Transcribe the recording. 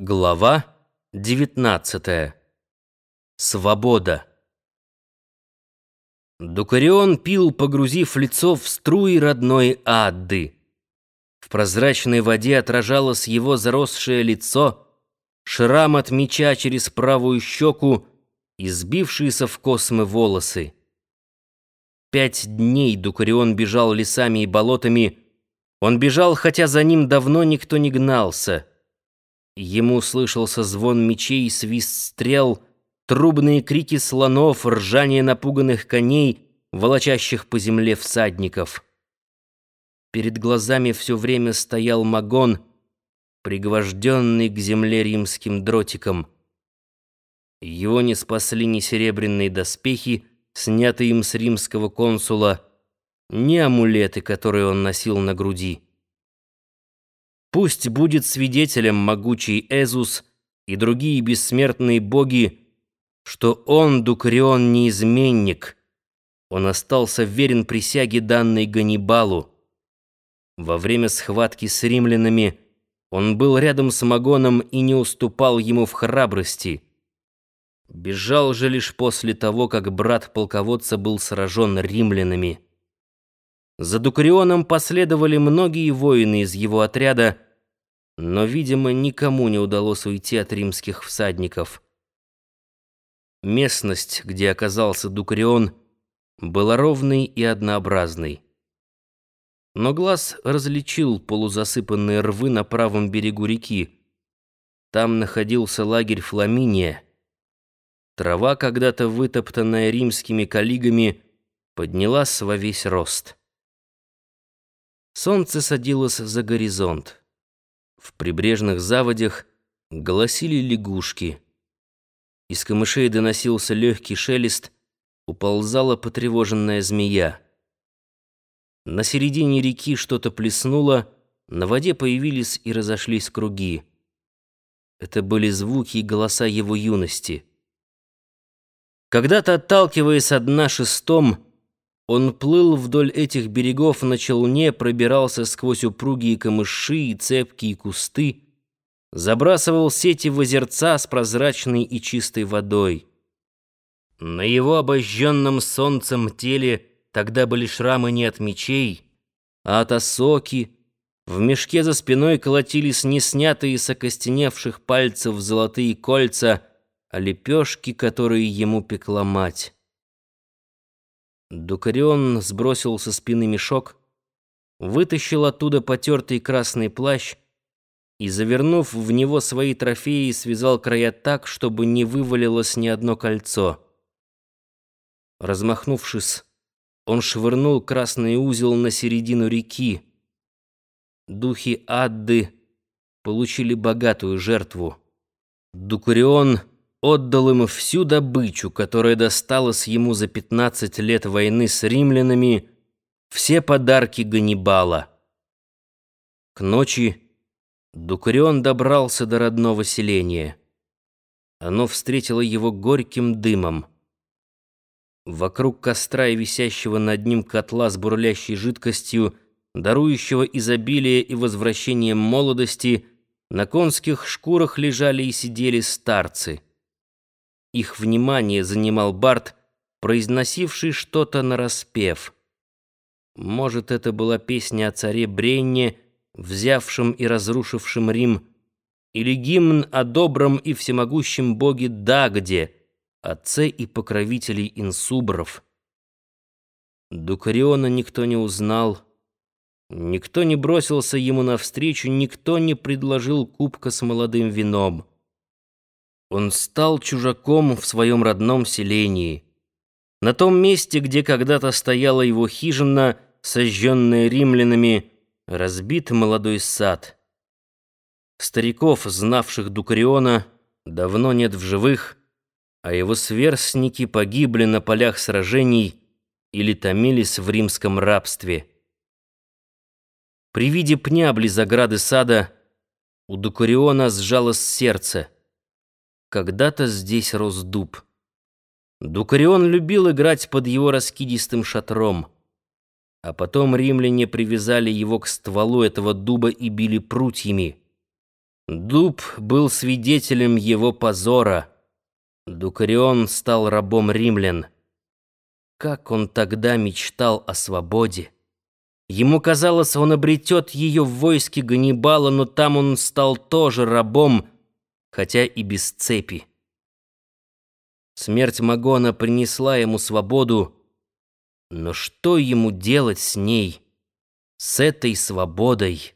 Глава 19. Свобода. Дукарион пил, погрузив лицо в струи родной Адды. В прозрачной воде отражалось его заросшее лицо, шрам от меча через правую щеку и сбившиеся в космы волосы. Пять дней Дукарион бежал лесами и болотами. Он бежал, хотя за ним давно никто не гнался — Ему слышался звон мечей, свист стрел, трубные крики слонов, ржание напуганных коней, волочащих по земле всадников. Перед глазами все время стоял Магон, пригвожденный к земле римским дротиком. Его не спасли ни серебряные доспехи, снятые им с римского консула, ни амулеты, которые он носил на груди. Пусть будет свидетелем могучий Эзус и другие бессмертные боги, что он, Дукарион, не изменник. Он остался верен присяге данной Ганнибалу. Во время схватки с римлянами он был рядом с Магоном и не уступал ему в храбрости. Бежал же лишь после того, как брат полководца был сражен римлянами. За Дукарионом последовали многие воины из его отряда, но, видимо, никому не удалось уйти от римских всадников. Местность, где оказался Дукарион, была ровной и однообразной. Но глаз различил полузасыпанные рвы на правом берегу реки. Там находился лагерь Фламиния. Трава, когда-то вытоптанная римскими коллигами, поднялась во весь рост. Солнце садилось за горизонт. В прибрежных заводях голосили лягушки. Из камышей доносился легкий шелест, уползала потревоженная змея. На середине реки что-то плеснуло, на воде появились и разошлись круги. Это были звуки и голоса его юности. Когда-то, отталкиваясь от дна шестом, он плыл вдоль этих берегов на челне, пробирался сквозь упругие камыши и цепкие кусты, забрасывал сети в озерца с прозрачной и чистой водой. На его обожженном солнцем теле тогда были шрамы не от мечей, а от осоки. В мешке за спиной колотились неснятые с окостеневших пальцев золотые кольца, а лепешки, которые ему пекла мать. Дукарион сбросил со спины мешок, вытащил оттуда потертый красный плащ и, завернув в него свои трофеи, связал края так, чтобы не вывалилось ни одно кольцо. Размахнувшись, он швырнул красный узел на середину реки. Духи Адды получили богатую жертву. Дукарион — отдал им всю добычу, которая досталась ему за 15 лет войны с римлянами, все подарки Ганнибала. К ночи Дукарион добрался до родного селения. Оно встретило его горьким дымом. Вокруг костра и висящего над ним котла с бурлящей жидкостью, дарующего изобилие и возвращение молодости, на конских шкурах лежали и сидели старцы — их внимание занимал Барт, произносивший что-то нараспев. Может, это была песня о царе Бренне, взявшем и разрушившем Рим, или гимн о добром и всемогущем боге Дагде, отце и покровителей инсубров. Дукариона никто не узнал, никто не бросился ему навстречу, никто не предложил кубка с молодым вином. Он стал чужаком в своем родном селении. На том месте, где когда-то стояла его хижина, сожженная римлянами, разбит молодой сад. Стариков, знавших Дукариона, давно нет в живых, а его сверстники погибли на полях сражений или томились в римском рабстве. При виде пня близ ограды сада у Дукариона сжалось сердце — когда-то здесь рос дуб. Дукарион любил играть под его раскидистым шатром. А потом римляне привязали его к стволу этого дуба и били прутьями. Дуб был свидетелем его позора. Дукарион стал рабом римлян. Как он тогда мечтал о свободе! Ему казалось, он обретет ее в войске Ганнибала, но там он стал тоже рабом, хотя и без цепи. Смерть Магона принесла ему свободу, но что ему делать с ней, с этой свободой?